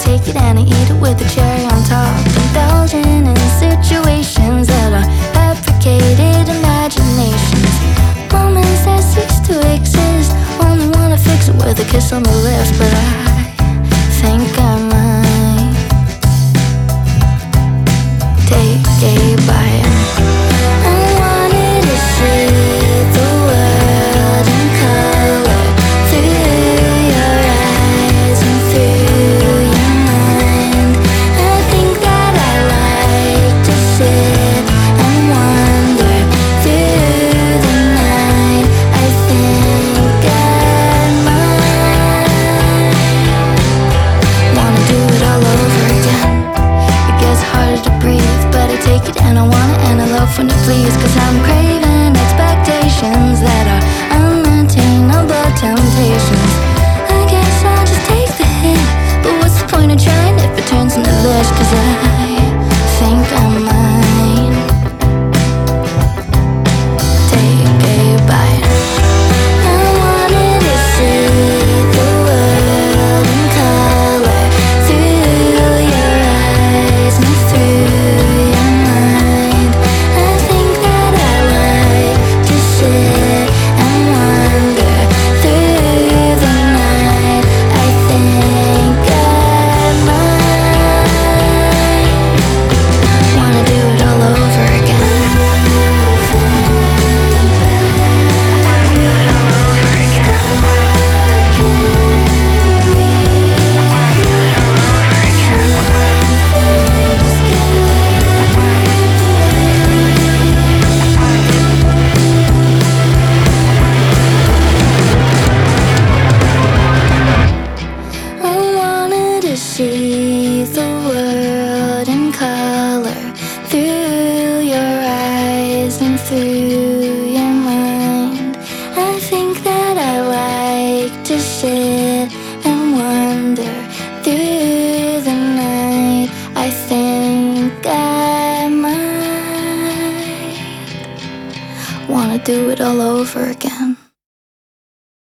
take it and I eat it with a cherry on top. Indulging in situations that are fabricated imaginations. Moments that cease to exist. Only wanna fix it with a kiss on the lips, but I think I. I'm crazy. Through your mind. I think that I like to sit and wonder through the night. I think I might wanna do it all over again.